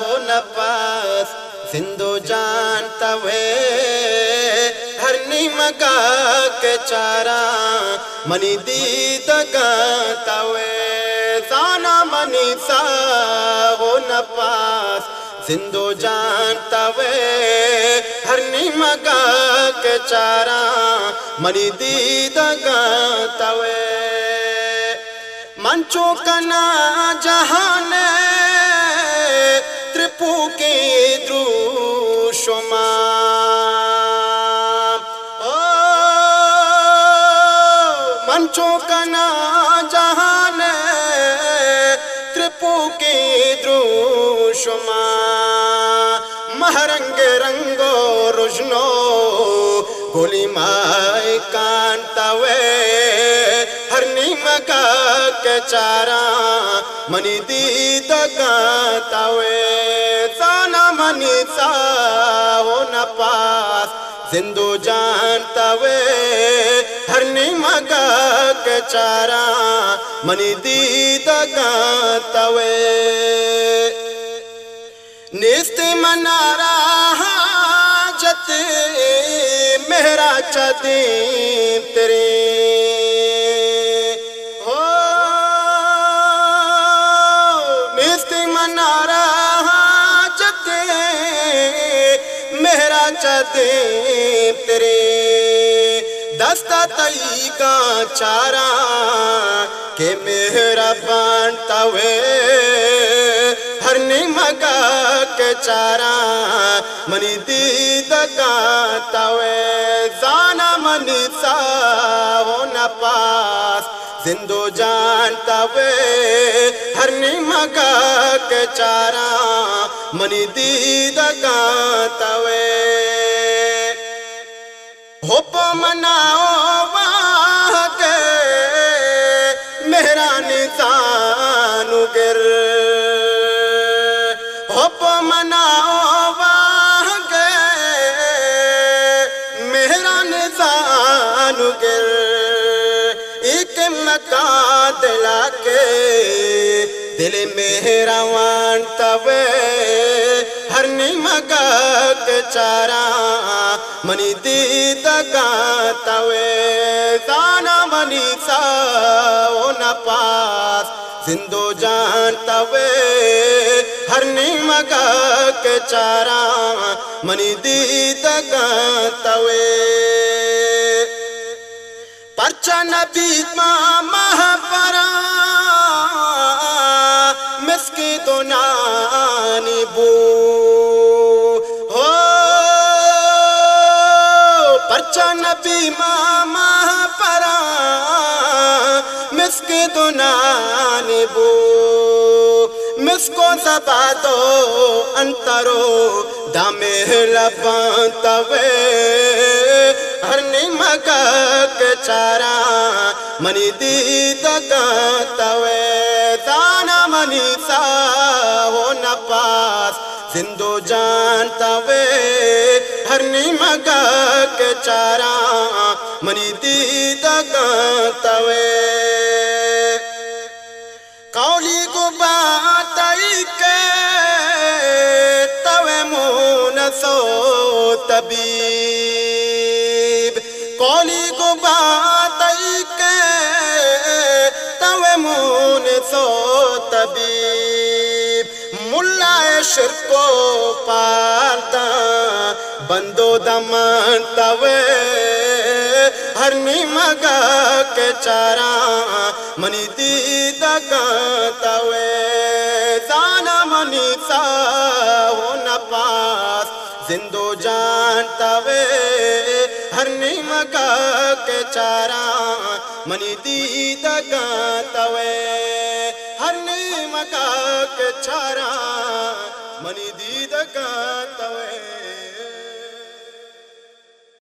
हो न पास सिंधु जानता वे। हर मगा के चारा मनी दीद गाता वे। साना मनी सा हो न पास सिंधु जानता वे। हर मगा के चारा मनी दीद गाता वे। मंचो कना जहान বুকে দ্রুসমা ও মঞ্চকানা জাহান ত্রিপু के দ্রুসমা महरंग रंगो रुजनो गोली माए कांतावे हर नीमका के मनी दी तकातावे साना मनी सा हो न पास जिंदो जानतावे हर मगा के चारा। मनी दीद गातावे निस्त मनारा हाजत मेहरा चदी तेरे। हो निस्त मनारा मेहरा चदी तेरे। दस्ता तई का चारा के मेहरा बांटता हुए। हर मगा के चारा मनी दीद गाता वे जाना मनी सा हो न पास जिंदो जानता वे हर मगा के चारा मनी दीद गाता वे हुप मनाओ वाके मेरा निशान गिर हुप मनाओ वाके मेरा निशान गिर एक मका दिला के दिल मेहरवान तवे हर निमगक चारा। मनी दीद गातवे दाना पास। जिंदो जानतवे हर मगा के चारा। मनी दीद परचा नबी महापरा महापरा मिसकी तो दो अंतरो लबंतवे हर मगा के चारा मनी गातवे दाना मनी सा हो न पास जिंदो जानतवे हर मगा के चारा मनी गातवे कौली बात के तवे मुन सो तबीब कौली को बात के तवे मुन सो तबीब मुल्ला शिर को पालता बंदो दमन तवे हर मगा के चारा मनी दीद गातवे। जाना मनी न पास जिंदो जानतवे हर मगा के चारा मनी दीद गातवे। हर मगा के चारा मनी दीद गातवे